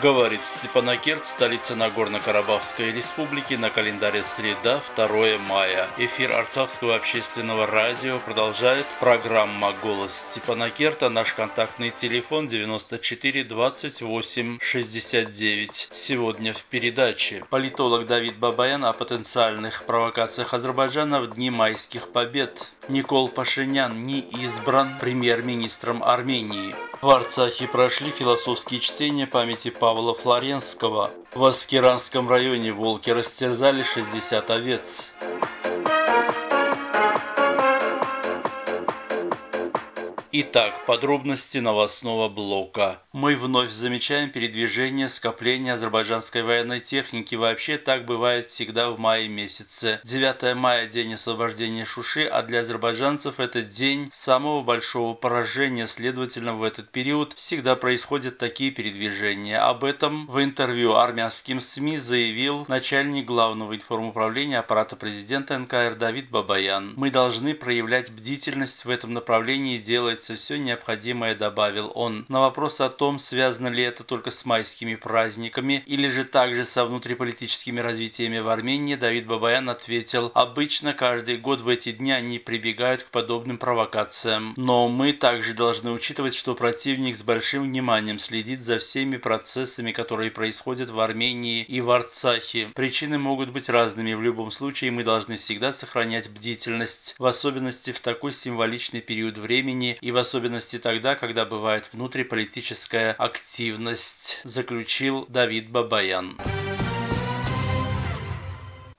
Говорит Степанакерт, столица Нагорно-Карабахской республики, на календаре среда, 2 мая. Эфир Арцахского общественного радио продолжает программа «Голос Степанакерта». Наш контактный телефон 94 28 69. Сегодня в передаче политолог Давид Бабаян о потенциальных провокациях Азербайджана в дни майских побед. Никол Пашинян не избран премьер-министром Армении. В Арцахе прошли философские чтения памяти Павла Флоренского. В Аскеранском районе волки растерзали 60 овец. Итак, подробности новостного блока. Мы вновь замечаем передвижение скопления азербайджанской военной техники. Вообще так бывает всегда в мае месяце. 9 мая – день освобождения Шуши, а для азербайджанцев это день самого большого поражения. Следовательно, в этот период всегда происходят такие передвижения. Об этом в интервью армянским СМИ заявил начальник главного информуправления аппарата президента НКР Давид Бабаян. Мы должны проявлять бдительность в этом направлении и делать делается все необходимое, добавил он. На вопрос о том, связано ли это только с майскими праздниками или же также со внутриполитическими развитиями в Армении, Давид Бабаян ответил, обычно каждый год в эти дни они прибегают к подобным провокациям. Но мы также должны учитывать, что противник с большим вниманием следит за всеми процессами, которые происходят в Армении и в Арцахе. Причины могут быть разными. В любом случае мы должны всегда сохранять бдительность, в особенности в такой символичный период времени и в особенности тогда, когда бывает внутриполитическая активность, заключил Давид Бабаян.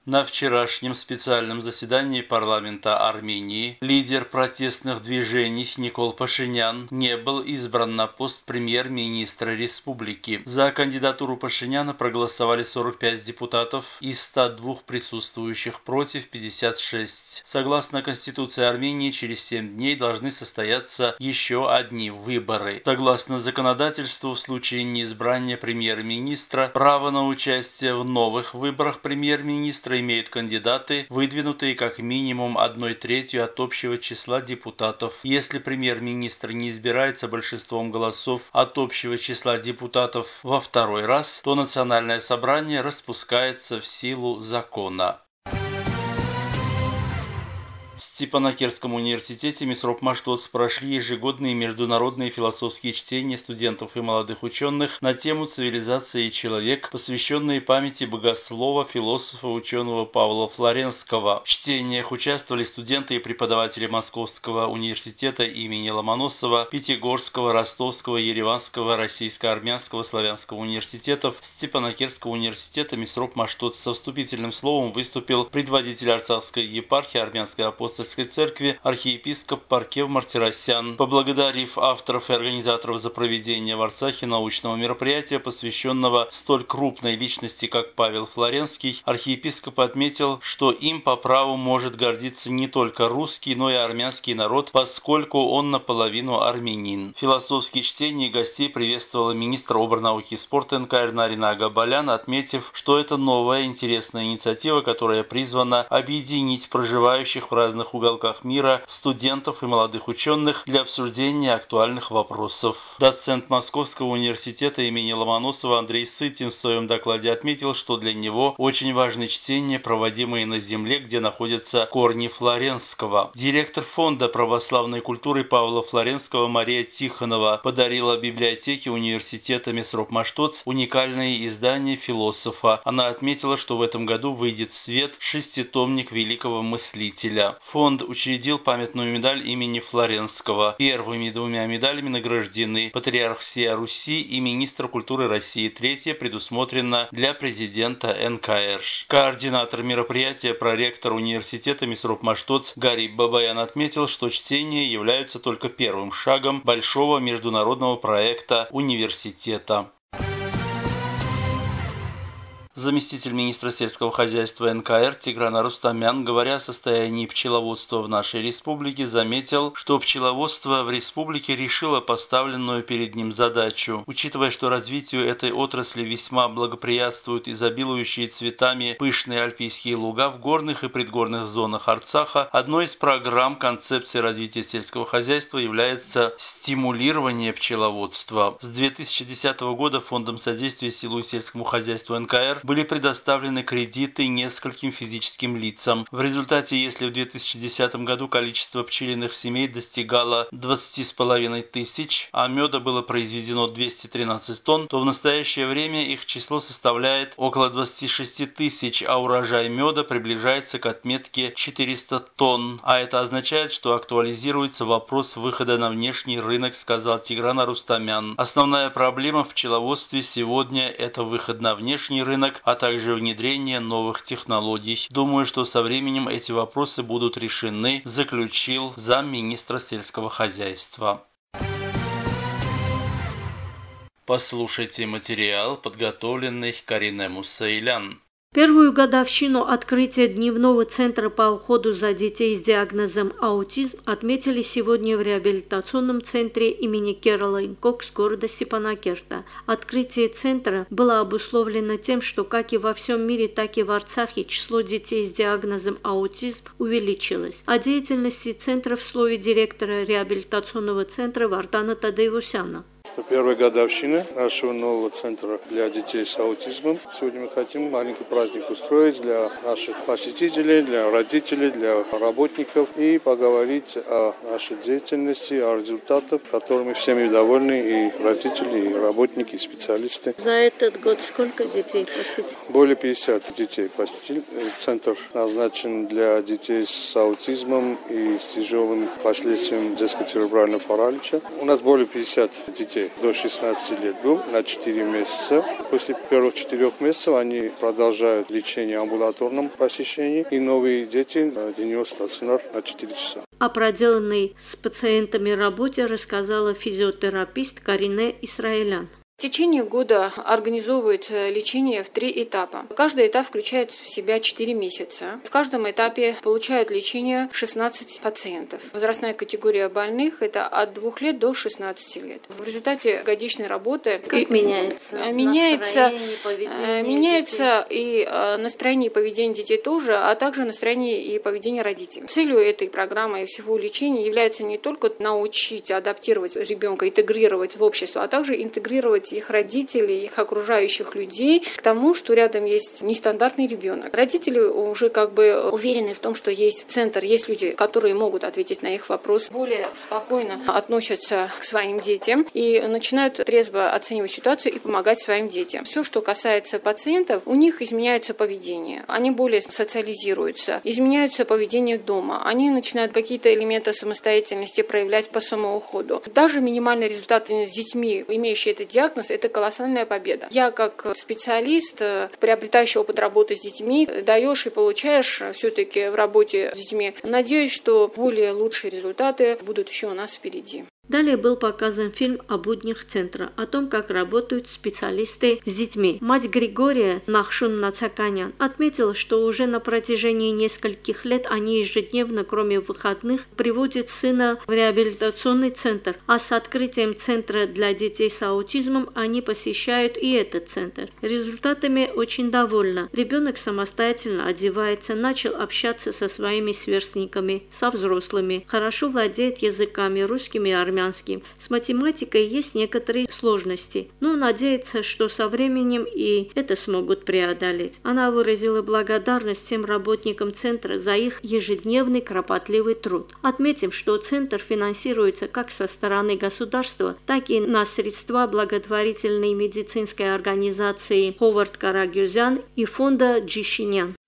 На вчерашнем специальном заседании парламента Армении лидер протестных движений Никол Пашинян не был избран на пост премьер-министра республики. За кандидатуру Пашиняна проголосовали 45 депутатов из 102 присутствующих против 56. Согласно Конституции Армении, через 7 дней должны состояться еще одни выборы. Согласно законодательству, в случае неизбрания премьер-министра, право на участие в новых выборах премьер-министра имеют кандидаты, выдвинутые как минимум одной третью от общего числа депутатов. Если премьер-министр не избирается большинством голосов от общего числа депутатов во второй раз, то национальное собрание распускается в силу закона. Степанакерском университете Месроп Маштоц прошли ежегодные международные философские чтения студентов и молодых ученых на тему «Цивилизация и человек», посвященные памяти богослова, философа, ученого Павла Флоренского. В чтениях участвовали студенты и преподаватели Московского университета имени Ломоносова, Пятигорского, Ростовского, Ереванского, Российско-Армянского, Славянского университетов, Степанакерского университета Месроп Маштоц со вступительным словом выступил предводитель Арцахской епархии Армянской апостольской Апостольской церкви архиепископ Паркев Мартиросян. Поблагодарив авторов и организаторов за проведение в Арцахе научного мероприятия, посвященного столь крупной личности, как Павел Флоренский, архиепископ отметил, что им по праву может гордиться не только русский, но и армянский народ, поскольку он наполовину армянин. Философские чтения гостей приветствовала министр оборнауки и спорта НКР Нарина Агабалян, отметив, что это новая интересная инициатива, которая призвана объединить проживающих в разных уголках мира студентов и молодых ученых для обсуждения актуальных вопросов. Доцент Московского университета имени Ломоносова Андрей Сытин в своем докладе отметил, что для него очень важны чтения, проводимые на земле, где находятся корни Флоренского. Директор фонда православной культуры Павла Флоренского Мария Тихонова подарила библиотеке университета Месроп Маштоц уникальные издания философа. Она отметила, что в этом году выйдет в свет шеститомник великого мыслителя. Фонд фонд учредил памятную медаль имени Флоренского. Первыми двумя медалями награждены патриарх всей Руси и министр культуры России. Третья предусмотрена для президента НКР. Координатор мероприятия, проректор университета Месроп Маштоц Гарри Бабаян отметил, что чтения являются только первым шагом большого международного проекта университета. Заместитель министра сельского хозяйства НКР Тигран Арустамян, говоря о состоянии пчеловодства в нашей республике, заметил, что пчеловодство в республике решило поставленную перед ним задачу. Учитывая, что развитию этой отрасли весьма благоприятствуют изобилующие цветами пышные альпийские луга в горных и предгорных зонах Арцаха, одной из программ концепции развития сельского хозяйства является стимулирование пчеловодства. С 2010 года Фондом содействия селу и сельскому хозяйству НКР были предоставлены кредиты нескольким физическим лицам. В результате, если в 2010 году количество пчелиных семей достигало 20,5 тысяч, а меда было произведено 213 тонн, то в настоящее время их число составляет около 26 тысяч, а урожай меда приближается к отметке 400 тонн. А это означает, что актуализируется вопрос выхода на внешний рынок, сказал Тигран Арустамян. Основная проблема в пчеловодстве сегодня – это выход на внешний рынок, а также внедрение новых технологий. Думаю, что со временем эти вопросы будут решены, заключил замминистра сельского хозяйства. Послушайте материал, подготовленный Карине Мусаилян. Первую годовщину открытия дневного центра по уходу за детей с диагнозом аутизм отметили сегодня в реабилитационном центре имени Керолайн Кокс города Степанакерта. Открытие центра было обусловлено тем, что как и во всем мире, так и в Арцахе число детей с диагнозом аутизм увеличилось. О деятельности центра в слове директора реабилитационного центра Вартана Тадеевусяна. Это первая годовщина нашего нового центра для детей с аутизмом. Сегодня мы хотим маленький праздник устроить для наших посетителей, для родителей, для работников и поговорить о нашей деятельности, о результатах, которыми всеми довольны и родители, и работники, и специалисты. За этот год сколько детей посетили? Более 50 детей посетили. Центр назначен для детей с аутизмом и с тяжелым последствием детско-церебрального паралича. У нас более 50 детей детей до 16 лет был на 4 месяца. После первых 4 месяцев они продолжают лечение в амбулаторном посещении. И новые дети дневной стационар на 4 часа. О проделанной с пациентами работе рассказала физиотерапист Карине Исраэлян. В течение года организовывают лечение в три этапа. Каждый этап включает в себя 4 месяца. В каждом этапе получают лечение 16 пациентов. Возрастная категория больных – это от 2 лет до 16 лет. В результате годичной работы… Как меняется? Э, меняется, э, меняется и э, настроение и поведение детей тоже, а также настроение и поведение родителей. Целью этой программы и всего лечения является не только научить, адаптировать ребенка, интегрировать в общество, а также интегрировать подготовить их родителей, их окружающих людей к тому, что рядом есть нестандартный ребенок. Родители уже как бы уверены в том, что есть центр, есть люди, которые могут ответить на их вопрос, более спокойно относятся к своим детям и начинают трезво оценивать ситуацию и помогать своим детям. Все, что касается пациентов, у них изменяется поведение. Они более социализируются, изменяется поведение дома. Они начинают какие-то элементы самостоятельности проявлять по самоуходу. Даже минимальные результаты с детьми, имеющие этот диагноз, диагноз – это колоссальная победа. Я как специалист, э, приобретающий опыт работы с детьми, даешь и получаешь все-таки в работе с детьми. Надеюсь, что более лучшие результаты будут еще у нас впереди. Далее был показан фильм о буднях центра, о том, как работают специалисты с детьми. Мать Григория Нахшун Нацаканян отметила, что уже на протяжении нескольких лет они ежедневно, кроме выходных, приводят сына в реабилитационный центр, а с открытием центра для детей с аутизмом они посещают и этот центр. Результатами очень довольна. Ребенок самостоятельно одевается, начал общаться со своими сверстниками, со взрослыми, хорошо владеет языками русским и армянским армянским. С математикой есть некоторые сложности, но надеется, что со временем и это смогут преодолеть. Она выразила благодарность всем работникам центра за их ежедневный кропотливый труд. Отметим, что центр финансируется как со стороны государства, так и на средства благотворительной медицинской организации Ховард Карагюзян и фонда Джишинян.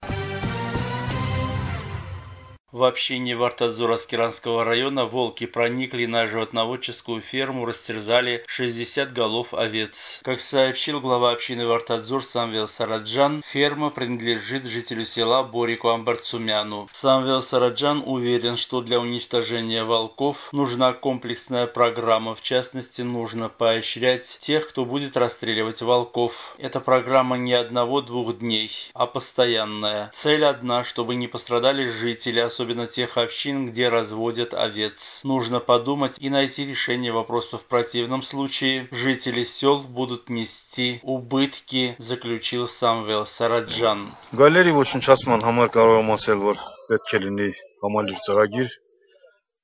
В общине Вартадзора Скиранского района волки проникли на животноводческую ферму, растерзали 60 голов овец. Как сообщил глава общины Вартадзор Самвел Сараджан, ферма принадлежит жителю села Борику Амбарцумяну. Самвел Сараджан уверен, что для уничтожения волков нужна комплексная программа. В частности, нужно поощрять тех, кто будет расстреливать волков. Эта программа не одного-двух дней, а постоянная. Цель одна, чтобы не пострадали жители, особенно тех общин, где разводят овец. Нужно подумать и найти решение вопроса в противном случае. Жители сел будут нести убытки, заключил Самвел Сараджан. Գալերի ոչնչացման համար կարող եմ ասել, որ պետք է լինի համալիր ծրագիր։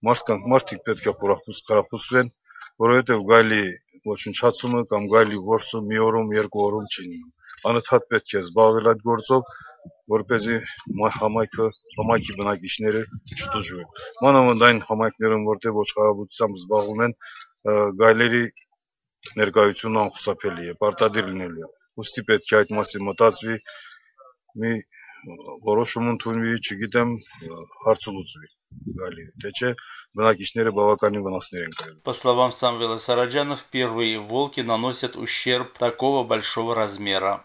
Մարդկանք մարդիկ պետք է խորախուսվեն, որովհետև գալի ոչնչացումը կամ գալի որսը մի օրում, երկու օրում չի լինում։ Անընդհատ պետք է զբաղվել այդ գործով, որպեսզի համայնքը համայնքի բնակիչները չտուժվեն։ Մանավանդ այն համայնքներում, որտեղ ոչխարաբուծությամբ զբաղվում են, գայլերի ներկայությունը անխուսափելի է, պարտադիր լինելու է։ Ոստի պետք է այդ մասին մտածվի, մի որոշում ընդունվի, չգիտեմ, հարցը լուծվի գալի, թե չէ բնակիչները բավականին վնասներ են կրել։ По словам Самвела Сараджана, впервые волки наносят ущерб такого большого размера.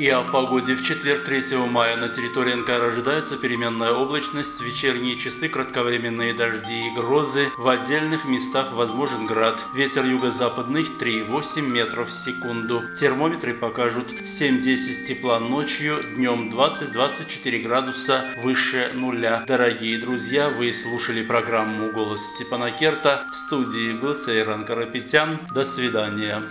И о погоде. В четверг 3 мая на территории НКР ожидается переменная облачность, вечерние часы кратковременные дожди и грозы, в отдельных местах возможен град. Ветер юго-западный 3,8 метров в секунду. Термометры покажут 7-10 тепла ночью, днем 20-24 градуса выше нуля. Дорогие друзья, вы слушали программу «Голос Степана Керта». В студии был Сейран Карапетян. До свидания.